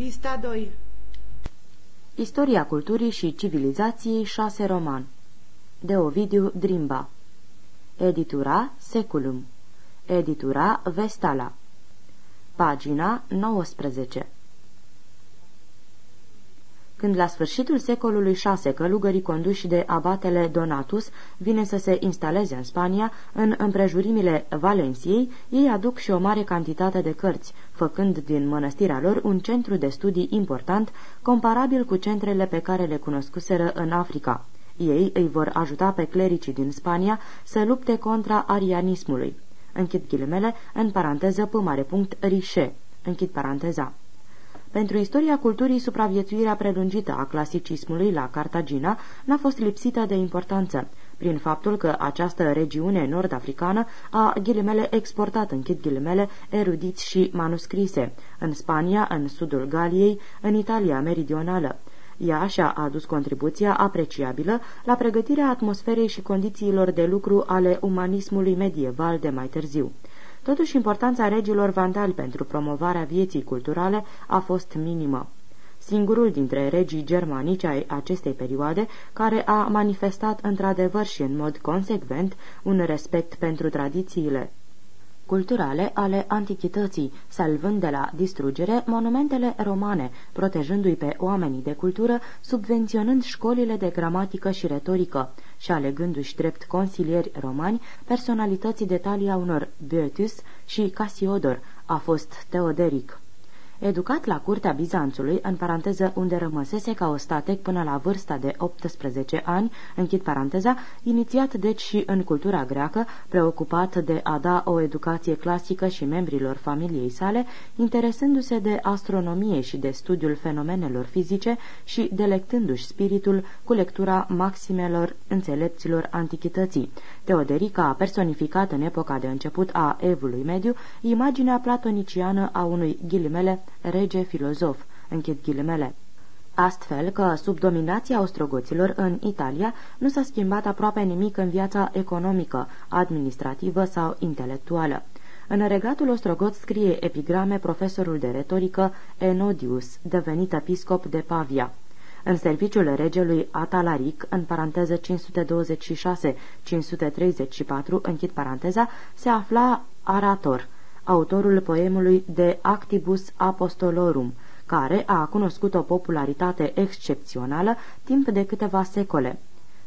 Pista 2 Istoria culturii și civilizației 6 roman. De Ovidiu Drimba. Editura Seculum. Editura Vestala. Pagina 19 când la sfârșitul secolului VI călugării conduși de abatele Donatus vine să se instaleze în Spania, în împrejurimile Valenciei, ei aduc și o mare cantitate de cărți, făcând din mănăstirea lor un centru de studii important, comparabil cu centrele pe care le cunoscuseră în Africa. Ei îi vor ajuta pe clericii din Spania să lupte contra arianismului. Închid ghilimele, în paranteză, p mare punct, rișe. Închid paranteza. Pentru istoria culturii, supraviețuirea prelungită a clasicismului la Cartagina n-a fost lipsită de importanță, prin faptul că această regiune nord-africană a ghilimele exportat, închid ghilimele, erudiți și manuscrise, în Spania, în sudul Galiei, în Italia meridională. Ea și-a adus contribuția apreciabilă la pregătirea atmosferei și condițiilor de lucru ale umanismului medieval de mai târziu. Totuși, importanța regilor vandali pentru promovarea vieții culturale a fost minimă. Singurul dintre regii germanici ai acestei perioade care a manifestat într-adevăr și în mod consecvent un respect pentru tradițiile culturale ale antichității, salvând de la distrugere monumentele romane, protejându-i pe oamenii de cultură, subvenționând școlile de gramatică și retorică și alegându-și drept consilieri romani personalității de talia unor Boetus și Casiodor, a fost Teoderic. Educat la curtea Bizanțului, în paranteză unde rămăsese ca ostatec până la vârsta de 18 ani, închid paranteza, inițiat deci și în cultura greacă, preocupat de a da o educație clasică și membrilor familiei sale, interesându-se de astronomie și de studiul fenomenelor fizice și delectându-și spiritul cu lectura maximelor înțelepților antichității. Teoderica a personificat în epoca de început a evului mediu imaginea platoniciană a unui ghilimele rege filozof, închid ghilimele. Astfel că, sub dominația ostrogoților în Italia, nu s-a schimbat aproape nimic în viața economică, administrativă sau intelectuală. În regatul ostrogot scrie epigrame profesorul de retorică Enodius, devenit episcop de Pavia. În serviciul regelui Atalaric, în paranteză 526-534, închid paranteza, se afla Arator, autorul poemului De Actibus Apostolorum, care a cunoscut o popularitate excepțională timp de câteva secole.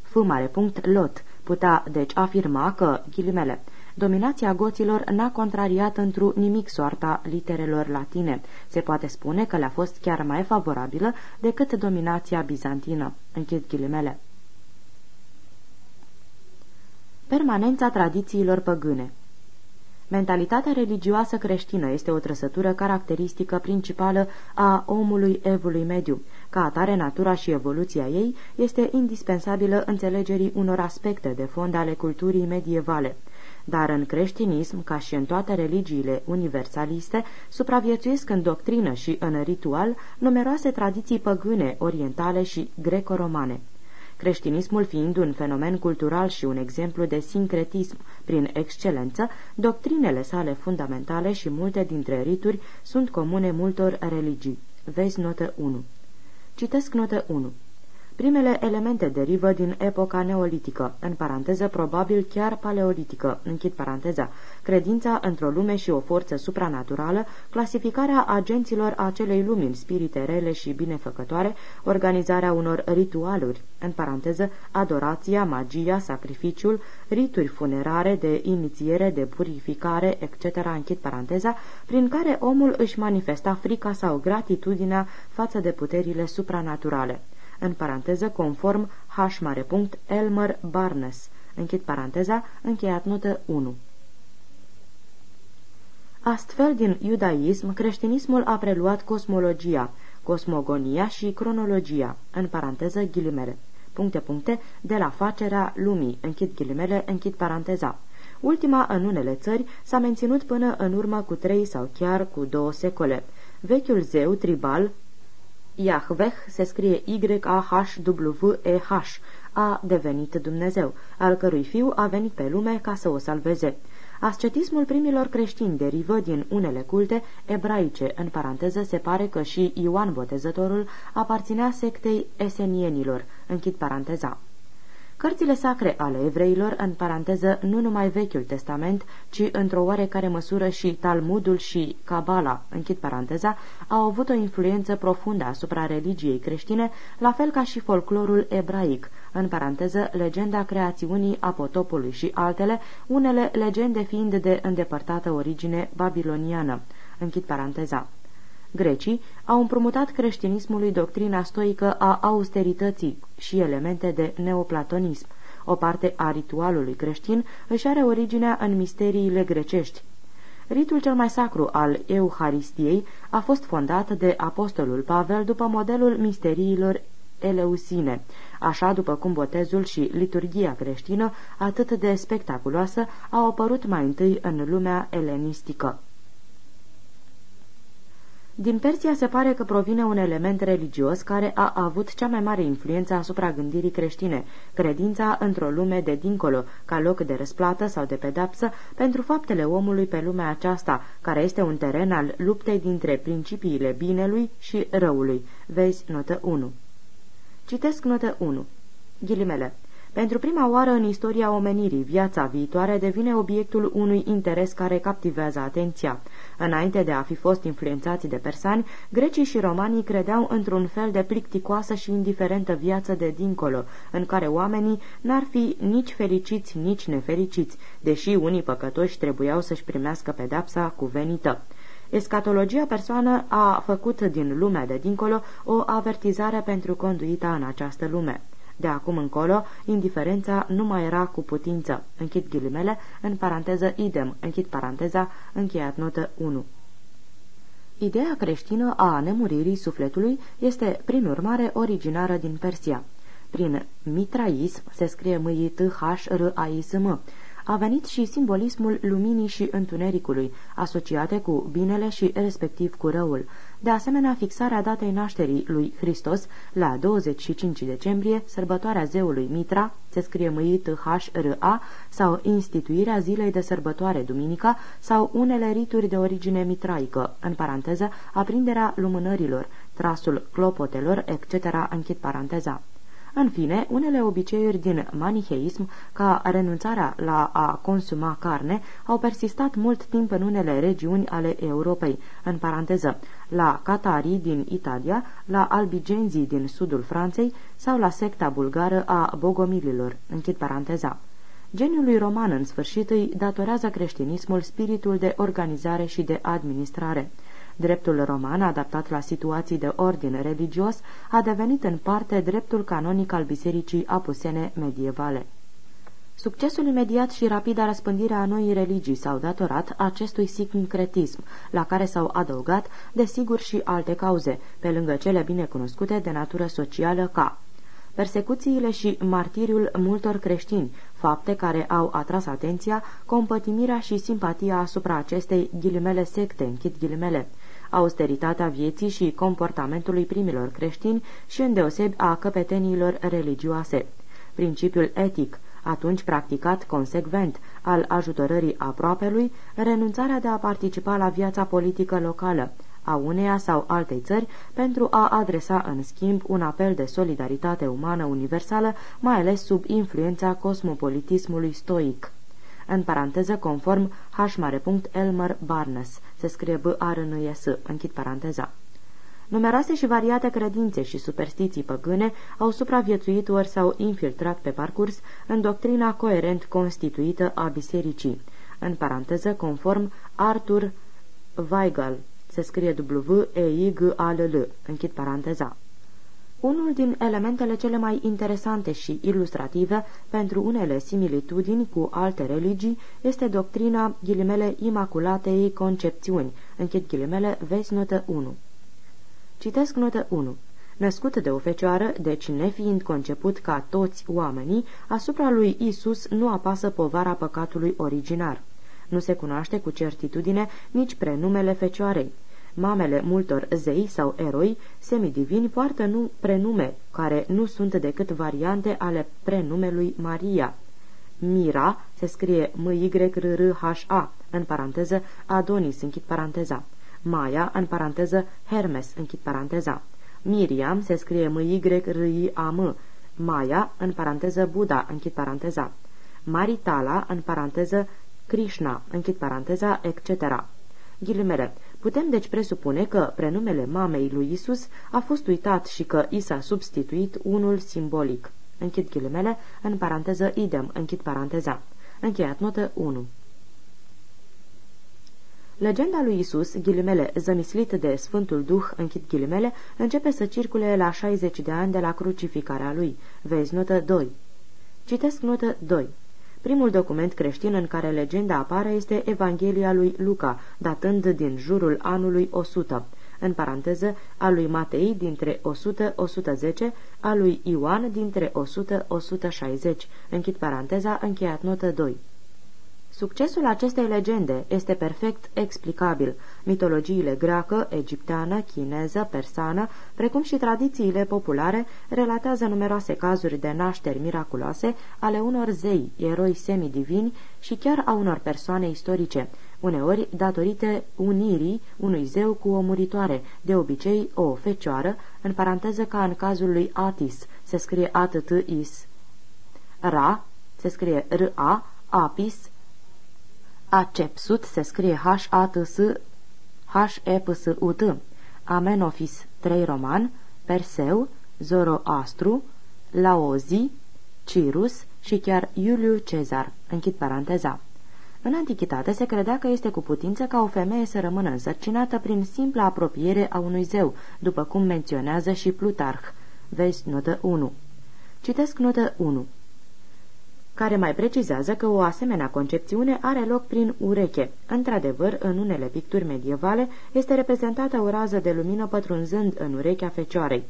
F. punct lot putea deci afirma că, ghilimele, dominația goților n-a contrariat într nimic soarta literelor latine. Se poate spune că le-a fost chiar mai favorabilă decât dominația bizantină. Închid ghilimele. Permanența tradițiilor păgâne Mentalitatea religioasă creștină este o trăsătură caracteristică principală a omului evului mediu. Ca atare, natura și evoluția ei este indispensabilă înțelegerii unor aspecte de fond ale culturii medievale. Dar în creștinism, ca și în toate religiile universaliste, supraviețuiesc în doctrină și în ritual numeroase tradiții păgâne, orientale și greco-romane creștinismul fiind un fenomen cultural și un exemplu de sincretism prin excelență, doctrinele sale fundamentale și multe dintre rituri sunt comune multor religii. Vezi notă 1. Citesc notă 1. Primele elemente derivă din epoca neolitică, în paranteză probabil chiar paleolitică, închid paranteza, credința într-o lume și o forță supranaturală, clasificarea agenților acelei lumi în spirite rele și binefăcătoare, organizarea unor ritualuri, în paranteză adorația, magia, sacrificiul, rituri funerare, de inițiere, de purificare, etc., închid paranteza, prin care omul își manifesta frica sau gratitudinea față de puterile supranaturale în paranteză conform H mare punct Elmer Barnes, închid paranteza, încheiat notă 1. Astfel, din iudaism, creștinismul a preluat cosmologia, cosmogonia și cronologia, în paranteză ghilimele, puncte puncte, de la facerea lumii, închid ghilimele, închid paranteza. Ultima, în unele țări, s-a menținut până în urmă cu trei sau chiar cu două secole. Vechiul zeu tribal, Iahveh se scrie Y-A-H-W-E-H, a devenit Dumnezeu, al cărui fiu a venit pe lume ca să o salveze. Ascetismul primilor creștini derivă din unele culte ebraice, în paranteză se pare că și Ioan Botezătorul aparținea sectei esenienilor, închid paranteza. Cărțile sacre ale evreilor, în paranteză nu numai Vechiul Testament, ci într-o oarecare măsură și Talmudul și Cabala, închid paranteza, au avut o influență profundă asupra religiei creștine, la fel ca și folclorul ebraic, în paranteză legenda creațiunii apotopului și altele, unele legende fiind de îndepărtată origine babiloniană, închid paranteza. Grecii au împrumutat creștinismului doctrina stoică a austerității și elemente de neoplatonism. O parte a ritualului creștin își are originea în misteriile grecești. Ritul cel mai sacru al Euharistiei a fost fondat de apostolul Pavel după modelul misteriilor eleusine, așa după cum botezul și liturgia creștină, atât de spectaculoasă, au apărut mai întâi în lumea elenistică. Din Persia se pare că provine un element religios care a avut cea mai mare influență asupra gândirii creștine, credința într-o lume de dincolo, ca loc de răsplată sau de pedapsă pentru faptele omului pe lumea aceasta, care este un teren al luptei dintre principiile binelui și răului. Vezi notă 1. Citesc notă 1. Ghilimele. Pentru prima oară în istoria omenirii, viața viitoare devine obiectul unui interes care captivează atenția. Înainte de a fi fost influențați de persani, grecii și romanii credeau într-un fel de plicticoasă și indiferentă viață de dincolo, în care oamenii n-ar fi nici fericiți, nici nefericiți, deși unii păcătoși trebuiau să-și primească pedapsa cuvenită. Escatologia persoană a făcut din lumea de dincolo o avertizare pentru conduita în această lume. De acum încolo, indiferența nu mai era cu putință. Închid ghilimele, în paranteză idem, închid paranteza, încheiat notă 1. Ideea creștină a nemuririi sufletului este, prin urmare, originară din Persia. Prin mitraism se scrie m i t h r a i s m a venit și simbolismul luminii și întunericului, asociate cu binele și respectiv cu răul. De asemenea, fixarea datei nașterii lui Hristos la 25 decembrie, sărbătoarea zeului Mitra, se scrie m h r a sau instituirea zilei de sărbătoare duminica sau unele rituri de origine mitraică, în paranteză, aprinderea lumânărilor, trasul clopotelor, etc., închid paranteza. În fine, unele obiceiuri din maniheism, ca renunțarea la a consuma carne, au persistat mult timp în unele regiuni ale Europei, în paranteză, la catarii din Italia, la albigenzii din sudul Franței sau la secta bulgară a bogomililor, închid paranteza. Geniului roman, în sfârșit, îi datorează creștinismul spiritul de organizare și de administrare. Dreptul roman, adaptat la situații de ordin religios, a devenit în parte dreptul canonic al bisericii apusene medievale. Succesul imediat și rapid a răspândirea a noii religii s-au datorat acestui sincretism, la care s-au adăugat, desigur, și alte cauze, pe lângă cele bine cunoscute de natură socială ca persecuțiile și martiriul multor creștini, fapte care au atras atenția, compătimirea și simpatia asupra acestei ghilimele secte, închid ghilimele, austeritatea vieții și comportamentului primilor creștini și îndeosebi a căpetenilor religioase. Principiul etic, atunci practicat consecvent, al ajutorării aproapelui, renunțarea de a participa la viața politică locală, a uneia sau altei țări pentru a adresa în schimb un apel de solidaritate umană universală, mai ales sub influența cosmopolitismului stoic în paranteză conform Elmer Barnes, se scrie b a r n s închid paranteza. Numeroase și variate credințe și superstiții păgâne au supraviețuit ori s-au infiltrat pe parcurs în doctrina coerent constituită a bisericii, în paranteză conform Arthur Weigel, se scrie W-E-I-G-A-L-L, închid paranteza. Unul din elementele cele mai interesante și ilustrative pentru unele similitudini cu alte religii este doctrina ghilimele Imaculatei Concepțiuni, închid ghilimele, vezi notă 1. Citesc notă 1. Născut de o fecioară, deci nefiind conceput ca toți oamenii, asupra lui Isus nu apasă povara păcatului originar. Nu se cunoaște cu certitudine nici prenumele fecioarei. Mamele multor zei sau eroi semidivini poartă nu prenume, care nu sunt decât variante ale prenumelui Maria. Mira se scrie M-Y-R-R-H-A, în paranteză Adonis, închid paranteza. Maia, în paranteză Hermes, închid paranteza. Miriam se scrie M-Y-R-I-A-M, Maya, în paranteză Buddha, închid paranteza. Maritala, în paranteză Krishna, închid paranteza, etc. Ghilimele. Putem deci presupune că prenumele mamei lui Isus a fost uitat și că i s-a substituit unul simbolic. Închid ghilimele, în paranteză idem, închid paranteza. Încheiat notă 1. Legenda lui Isus, ghilimele, zămislit de Sfântul Duh, închid ghilimele, începe să circule la 60 de ani de la crucificarea lui. Vezi notă 2. Citesc notă 2. Primul document creștin în care legenda apare este Evanghelia lui Luca, datând din jurul anului 100, în paranteză a lui Matei dintre 100-110, a lui Ioan dintre 100-160, închid paranteza, încheiat notă 2. Succesul acestei legende este perfect explicabil. Mitologiile greacă, egipteană, chineză, persană, precum și tradițiile populare, relatează numeroase cazuri de nașteri miraculoase ale unor zei, eroi semidivini și chiar a unor persoane istorice, uneori datorite unirii unui zeu cu o muritoare, de obicei o fecioară, în paranteză ca în cazul lui Atis, se scrie At-T-Is. Ra, se scrie R-A, Apis, Acepsut se scrie H-A-T-S H-E-P-S-U-T Amenofis 3 roman Perseu, Zoroastru Laozi, Cirus și chiar Iuliu Cezar. Închid paranteza. În antichitate se credea că este cu putință ca o femeie să rămână însărcinată prin simpla apropiere a unui zeu, după cum menționează și Plutarh. Vezi notă 1. Citesc notă 1 care mai precizează că o asemenea concepțiune are loc prin ureche. Într-adevăr, în unele picturi medievale este reprezentată o rază de lumină pătrunzând în urechea fecioarei.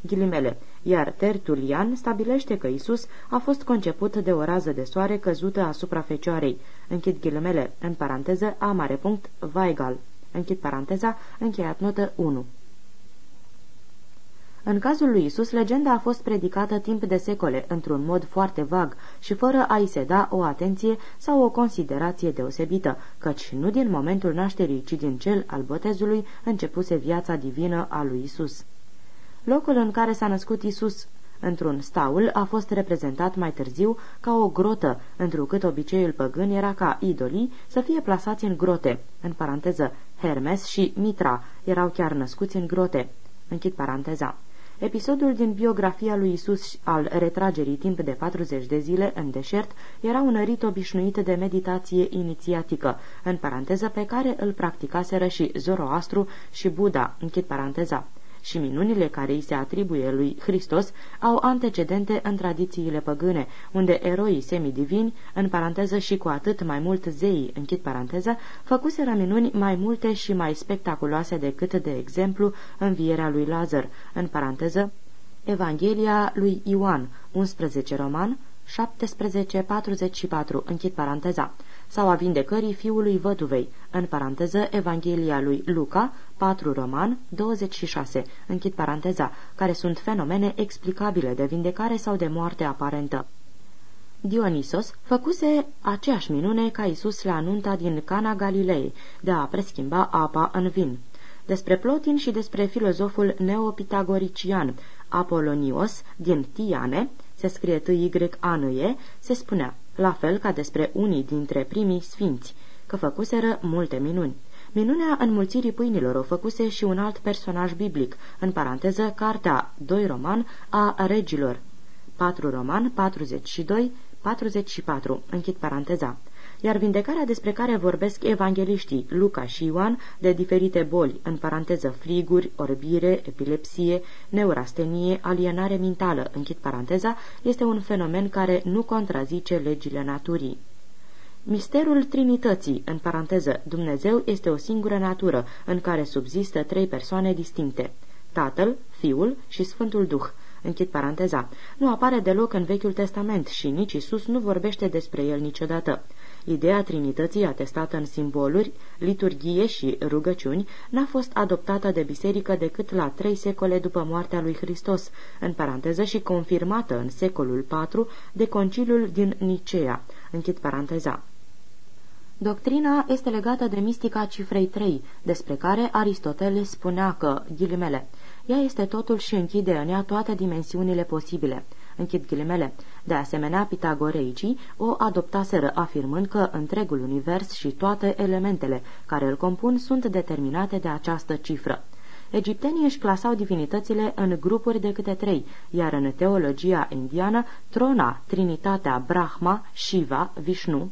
Ghilimele, iar Tertulian stabilește că Isus a fost conceput de o rază de soare căzută asupra fecioarei. Închid ghilimele, în paranteză, a mare punct, Weigel. Închid paranteza, încheiat notă 1. În cazul lui Isus, legenda a fost predicată timp de secole, într-un mod foarte vag și fără a-i se da o atenție sau o considerație deosebită, căci nu din momentul nașterii, ci din cel al botezului începuse viața divină a lui Isus. Locul în care s-a născut Isus într-un staul a fost reprezentat mai târziu ca o grotă, întrucât obiceiul păgân era ca idolii să fie plasați în grote, în paranteză Hermes și Mitra erau chiar născuți în grote. Închid paranteza. Episodul din biografia lui Isus al retragerii timp de 40 de zile în deșert era un rit obișnuit de meditație inițiatică, în paranteză pe care îl practicaseră și Zoroastru și Buddha, închid paranteza și minunile care îi se atribuie lui Hristos au antecedente în tradițiile păgâne, unde eroii semidivini, în paranteză și cu atât mai mult zeii, închid paranteză, făcuseră minuni mai multe și mai spectaculoase decât, de exemplu, învierea lui Lazar, în paranteză, Evanghelia lui Ioan, 11 roman, 1744, închid paranteza, sau a vindecării fiului văduvei, în paranteză Evanghelia lui Luca, 4 roman, 26, închid paranteza, care sunt fenomene explicabile de vindecare sau de moarte aparentă. Dionisos făcuse aceeași minune ca Isus la nunta din Cana Galilei, de a preschimba apa în vin. Despre Plotin și despre filozoful neopitagorician Apolonios din Tiane, se scrie t y a n -E, se spunea, la fel ca despre unii dintre primii sfinți, că făcuseră multe minuni. Minunea înmulțirii pâinilor o făcuse și un alt personaj biblic, în paranteză, cartea 2 roman a regilor, 4 roman, 42, 44, închid paranteza iar vindecarea despre care vorbesc evangeliștii Luca și Ioan de diferite boli, în paranteză friguri, orbire, epilepsie, neurastenie, alienare mentală, închid paranteza, este un fenomen care nu contrazice legile naturii. Misterul Trinității, în paranteză, Dumnezeu este o singură natură, în care subzistă trei persoane distincte, Tatăl, Fiul și Sfântul Duh. Închid paranteza. Nu apare deloc în Vechiul Testament și nici Isus nu vorbește despre el niciodată. Ideea Trinității, atestată în simboluri, liturghie și rugăciuni, n-a fost adoptată de biserică decât la trei secole după moartea lui Hristos, în paranteză și confirmată în secolul IV de conciliul din Nicea, închid paranteza. Doctrina este legată de mistica cifrei 3, despre care Aristotel spunea că, ghilimele, ea este totul și închide în ea toate dimensiunile posibile. Închid ghilimele. De asemenea, pitagoreicii o adoptaseră afirmând că întregul univers și toate elementele care îl compun sunt determinate de această cifră. Egiptenii își clasau divinitățile în grupuri de câte trei, iar în teologia indiană, trona, trinitatea Brahma, Shiva, Vishnu,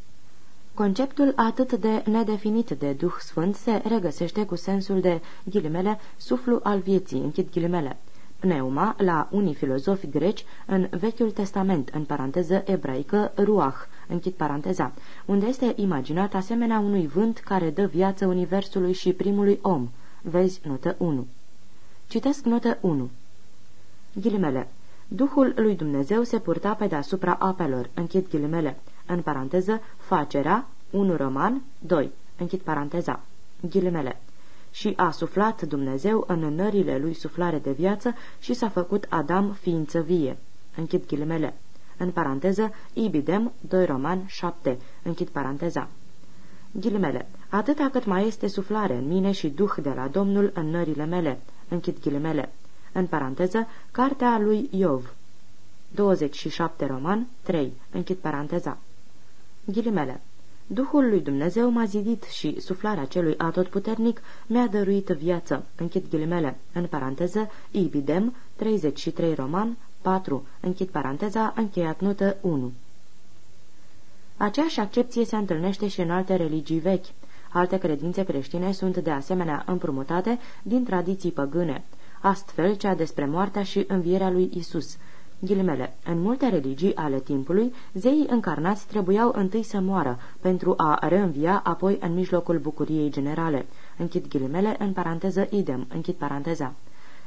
Conceptul atât de nedefinit de Duh Sfânt se regăsește cu sensul de ghilimele suflu al vieții, închid ghilimele. Pneuma, la unii filozofi greci, în Vechiul Testament, în paranteză ebraică, ruach, închid paranteza, unde este imaginat asemenea unui vânt care dă viață universului și primului om. Vezi notă 1. Citesc notă 1. Ghilimele. Duhul lui Dumnezeu se purta pe deasupra apelor, închid ghilimele în paranteză, facerea, 1 roman, 2, închid paranteza, ghilimele. Și a suflat Dumnezeu în nările lui suflare de viață și s-a făcut Adam ființă vie. Închid ghilimele. În paranteză, ibidem, 2 roman, 7, închid paranteza. Ghilimele. Atâta cât mai este suflare în mine și duh de la Domnul în nările mele. Închid ghilimele. În paranteză, cartea lui Iov. 27 roman, 3. Închid paranteza. Ghilimele. Duhul lui Dumnezeu m-a zidit și suflarea celui atotputernic mi-a dăruit viață. Închid ghilimele. În paranteză, Ibidem, 33 roman, 4. Închid paranteza, încheiat notă 1. Aceeași accepție se întâlnește și în alte religii vechi. Alte credințe creștine sunt de asemenea împrumutate din tradiții păgâne. Astfel, cea despre moartea și învierea lui Isus, Ghilimele. În multe religii ale timpului, zeii încarnați trebuiau întâi să moară, pentru a reînvia apoi în mijlocul bucuriei generale. Închid ghilimele, în paranteză idem, închid paranteza.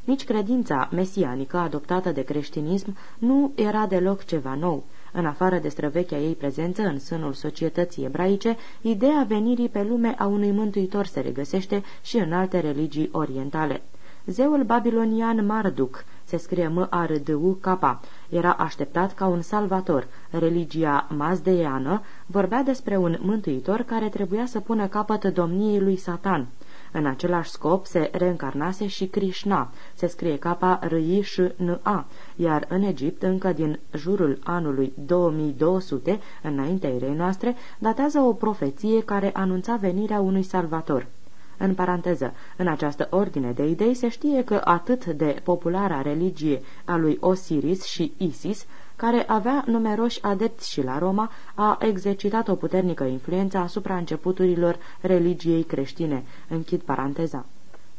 Nici credința mesianică adoptată de creștinism nu era deloc ceva nou. În afară de străvechea ei prezență în sânul societății ebraice, ideea venirii pe lume a unui mântuitor se regăsește și în alte religii orientale. Zeul babilonian Marduk, se scrie M-A-R-D-U-K, era așteptat ca un salvator. Religia mazdeiană vorbea despre un mântuitor care trebuia să pună capăt domniei lui Satan. În același scop se reîncarnase și Krishna, se scrie k r i s n a iar în Egipt, încă din jurul anului 2200, înaintea erei noastre, datează o profeție care anunța venirea unui salvator. În paranteză, în această ordine de idei se știe că atât de populara religie a lui Osiris și Isis, care avea numeroși adepți și la Roma, a exercitat o puternică influență asupra începuturilor religiei creștine. Închid paranteza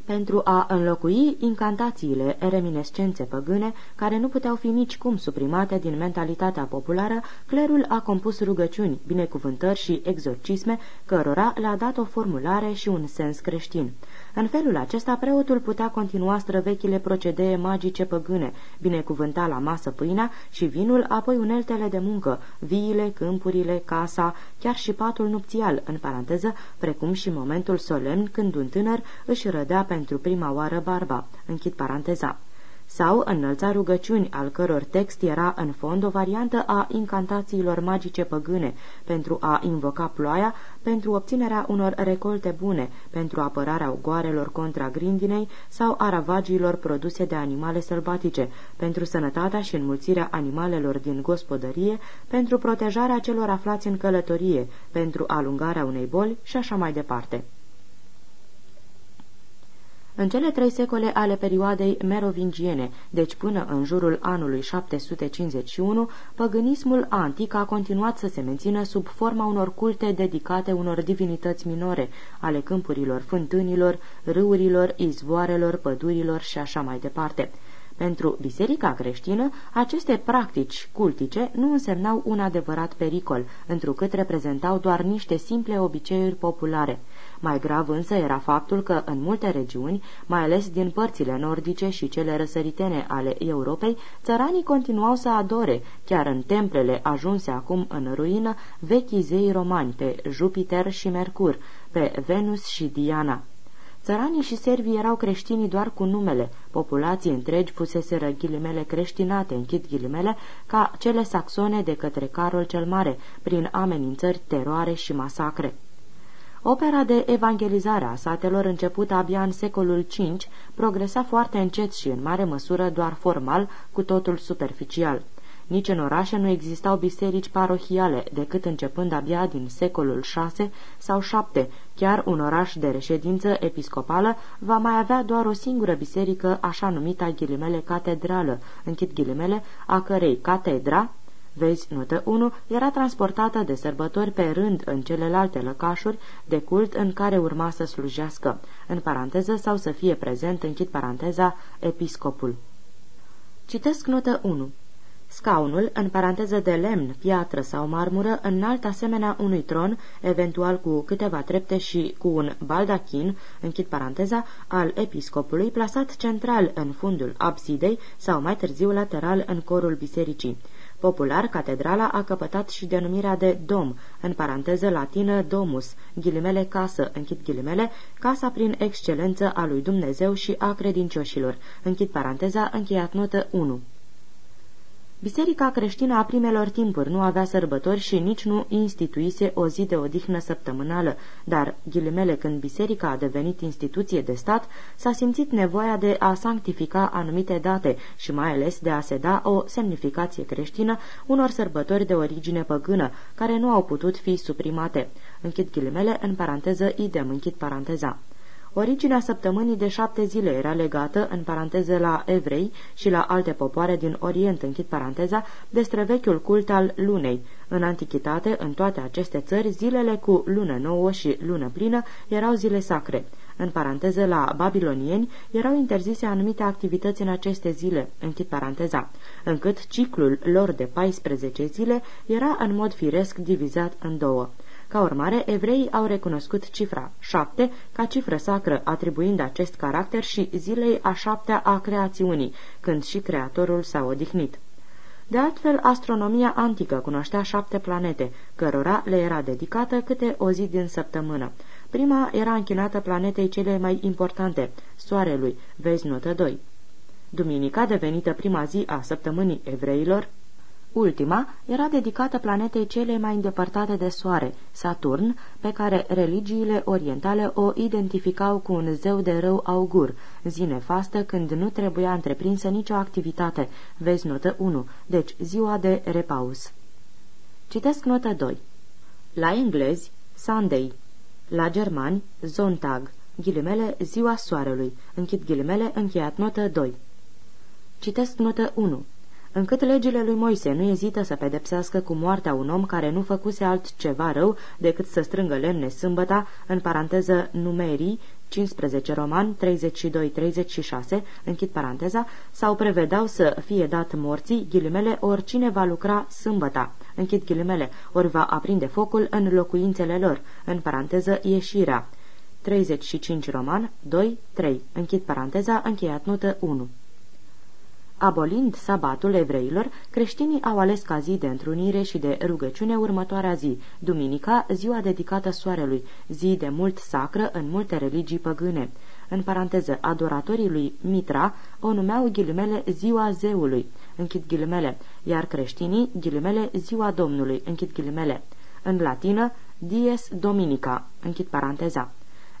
pentru a înlocui incantațiile reminescențe păgâne, care nu puteau fi nicicum suprimate din mentalitatea populară, clerul a compus rugăciuni, binecuvântări și exorcisme, cărora le-a dat o formulare și un sens creștin. În felul acesta, preotul putea continua străvechile procedee magice păgâne, binecuvânta la masă pâinea și vinul, apoi uneltele de muncă, viile, câmpurile, casa, chiar și patul nupțial, în paranteză, precum și momentul solemn când un tânăr își rădea pentru prima oară barba. Închid paranteza sau înălța rugăciuni, al căror text era în fond o variantă a incantațiilor magice păgâne, pentru a invoca ploaia, pentru obținerea unor recolte bune, pentru apărarea ugoarelor contra grindinei sau a ravagiilor produse de animale sălbatice, pentru sănătatea și înmulțirea animalelor din gospodărie, pentru protejarea celor aflați în călătorie, pentru alungarea unei boli și așa mai departe. În cele trei secole ale perioadei merovingiene, deci până în jurul anului 751, păgânismul antic a continuat să se mențină sub forma unor culte dedicate unor divinități minore, ale câmpurilor, fântânilor, râurilor, izvoarelor, pădurilor și așa mai departe. Pentru biserica creștină, aceste practici cultice nu însemnau un adevărat pericol, întrucât reprezentau doar niște simple obiceiuri populare. Mai grav însă era faptul că în multe regiuni, mai ales din părțile nordice și cele răsăritene ale Europei, țăranii continuau să adore, chiar în templele ajunse acum în ruină, vechii zei romani pe Jupiter și Mercur, pe Venus și Diana. Țăranii și servii erau creștini doar cu numele, populații întregi fuseseră ghilimele creștinate, închid ghilimele, ca cele saxone de către Carol cel Mare, prin amenințări, teroare și masacre. Opera de evangelizare a satelor, început abia în secolul V, progresa foarte încet și în mare măsură doar formal, cu totul superficial. Nici în orașe nu existau biserici parohiale, decât începând abia din secolul VI sau VII. Chiar un oraș de reședință episcopală va mai avea doar o singură biserică, așa numită ghilimele catedrală, închid ghilimele, a cărei catedra, vezi notă 1, era transportată de sărbători pe rând în celelalte lăcașuri de cult în care urma să slujească, în paranteză sau să fie prezent, închid paranteza, episcopul. Citesc notă 1. Scaunul, în paranteză de lemn, piatră sau marmură, înalt asemenea unui tron, eventual cu câteva trepte și cu un baldachin, închid paranteza, al episcopului, plasat central în fundul absidei sau mai târziu lateral în corul bisericii. Popular, catedrala a căpătat și denumirea de dom, în paranteză latină domus, ghilimele casă, închid ghilimele, casa prin excelență a lui Dumnezeu și a credincioșilor, închid paranteza, încheiat notă 1. Biserica creștină a primelor timpuri nu avea sărbători și nici nu instituise o zi de odihnă săptămânală, dar, ghilimele, când biserica a devenit instituție de stat, s-a simțit nevoia de a sanctifica anumite date și mai ales de a se da o semnificație creștină unor sărbători de origine păgână, care nu au putut fi suprimate. Închid ghilimele, în paranteză idem, închid paranteza. Originea săptămânii de șapte zile era legată, în paranteză la evrei și la alte popoare din Orient, închid paranteza, de străvechiul cult al lunei. În antichitate, în toate aceste țări, zilele cu lună nouă și lună plină erau zile sacre. În paranteză, la babilonieni erau interzise anumite activități în aceste zile, închid paranteza, încât ciclul lor de 14 zile era în mod firesc divizat în două. Ca urmare, evreii au recunoscut cifra șapte ca cifră sacră, atribuind acest caracter și zilei a șaptea a creațiunii, când și Creatorul s-a odihnit. De altfel, astronomia antică cunoștea șapte planete, cărora le era dedicată câte o zi din săptămână. Prima era închinată planetei cele mai importante, Soarelui, vezi notă 2. Duminica, devenită prima zi a săptămânii evreilor, Ultima era dedicată planetei cele mai îndepărtate de Soare, Saturn, pe care religiile orientale o identificau cu un zeu de rău augur, zi nefastă când nu trebuia întreprinsă nicio activitate. Vezi notă 1, deci ziua de repaus. Citesc notă 2. La englezi, Sunday. La germani, Zontag. Ghilimele, ziua soarelui. Închid ghilimele, încheiat notă 2. Citesc notă 1 încât legile lui Moise nu ezită să pedepsească cu moartea un om care nu făcuse altceva rău decât să strângă lemne sâmbăta, în paranteză numerii, 15 roman 32-36, închid paranteza, sau prevedau să fie dat morții, ghilimele, oricine va lucra sâmbăta, închid ghilimele, ori va aprinde focul în locuințele lor, în paranteză ieșirea. 35 roman 2-3, închid paranteza, încheiat notă 1. Abolind sabatul evreilor, creștinii au ales ca zi de întrunire și de rugăciune următoarea zi, duminica, ziua dedicată soarelui, zi de mult sacră în multe religii păgâne. În paranteză, adoratorii lui Mitra o numeau ghilimele ziua zeului, închid ghilimele, iar creștinii ghilimele ziua Domnului, închid ghilimele. În latină, dies dominica, închid paranteza.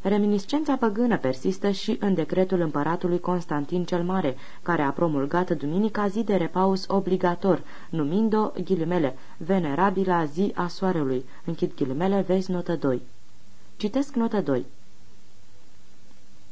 Reminiscența păgână persistă și în decretul împăratului Constantin cel Mare, care a promulgat duminica zi de repaus obligator, numind-o, ghilimele, venerabila zi a soarelui. Închid ghilimele, vezi notă 2. Citesc notă 2.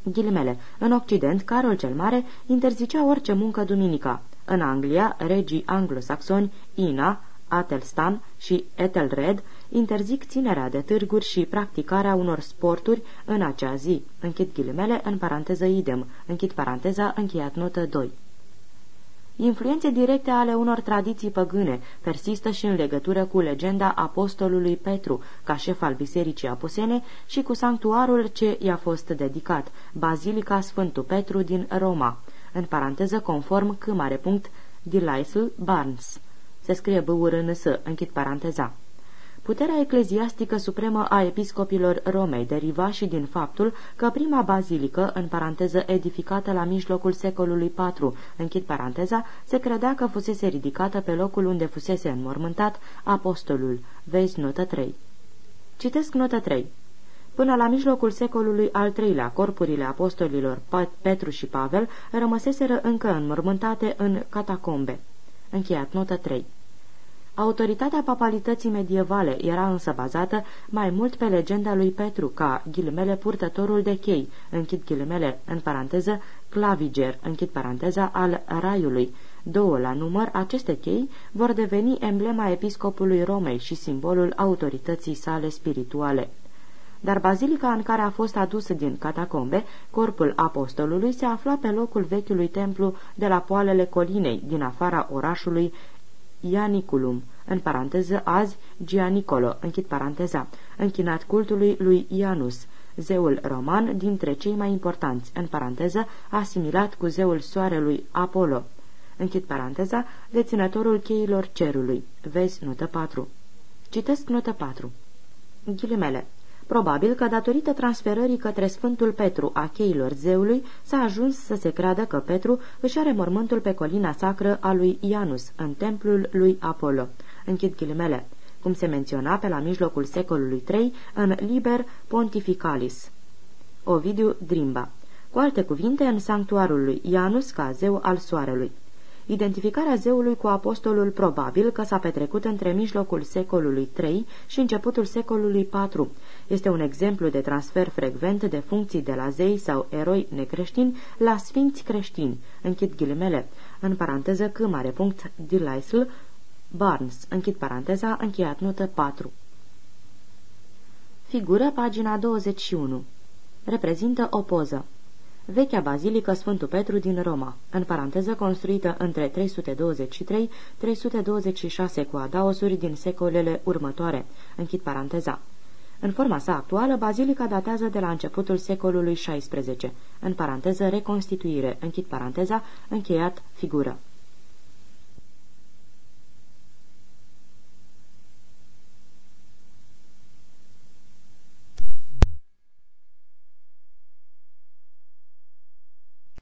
Ghilimele. În Occident, Carol cel Mare interzicea orice muncă duminica. În Anglia, regii anglosaxoni, Ina, Atelstan și Ethelred interzic ținerea de târguri și practicarea unor sporturi în acea zi. Închid ghilimele în paranteză idem. Închid paranteza, încheiat notă 2. Influențe directe ale unor tradiții păgâne persistă și în legătură cu legenda apostolului Petru, ca șef al Bisericii Apusene, și cu sanctuarul ce i-a fost dedicat, Bazilica Sfântul Petru din Roma, în paranteză conform câmare punct Barnes. Se scrie b închid paranteza. Puterea ecleziastică supremă a episcopilor Romei deriva și din faptul că prima bazilică, în paranteză edificată la mijlocul secolului IV, închid paranteza, se credea că fusese ridicată pe locul unde fusese înmormântat apostolul. Vezi notă 3. Citesc notă 3. Până la mijlocul secolului al III-lea, corpurile apostolilor Petru și Pavel rămăseseră încă înmormântate în catacombe. Încheiat notă 3. Autoritatea papalității medievale era însă bazată mai mult pe legenda lui Petru ca ghilimele purtătorul de chei, închid ghilimele, în paranteză, claviger, închid paranteza, al raiului. Două la număr, aceste chei vor deveni emblema episcopului Romei și simbolul autorității sale spirituale dar bazilica în care a fost adus din catacombe, corpul apostolului se afla pe locul vechiului templu de la poalele colinei, din afara orașului Ianiculum, în paranteză azi Gianicolo, închid paranteza, închinat cultului lui Ianus, zeul roman dintre cei mai importanți, în paranteză asimilat cu zeul soarelui Apollo, închid paranteza, deținătorul cheilor cerului. Vezi notă 4. Citesc notă 4. Ghilimele. Probabil că datorită transferării către Sfântul Petru a cheilor zeului s-a ajuns să se creadă că Petru își are mormântul pe colina sacră a lui Ianus, în templul lui Apollo. Închid ghilimele cum se menționa pe la mijlocul secolului III în Liber Pontificalis. Ovidiu Drimba Cu alte cuvinte, în sanctuarul lui Ianus ca zeu al soarelui. Identificarea zeului cu apostolul probabil că s-a petrecut între mijlocul secolului III și începutul secolului IV. Este un exemplu de transfer frecvent de funcții de la zei sau eroi necreștini la sfinți creștini, închid ghilimele, în paranteză c mare punct Dilaisl, Barnes, închid paranteza, încheiat notă 4. Figură pagina 21. Reprezintă o poză vechea bazilică Sfântul Petru din Roma, în paranteză construită între 323-326 cu adaosuri din secolele următoare, închid paranteza. În forma sa actuală, bazilica datează de la începutul secolului XVI, în paranteză reconstituire, închid paranteza, încheiat figură.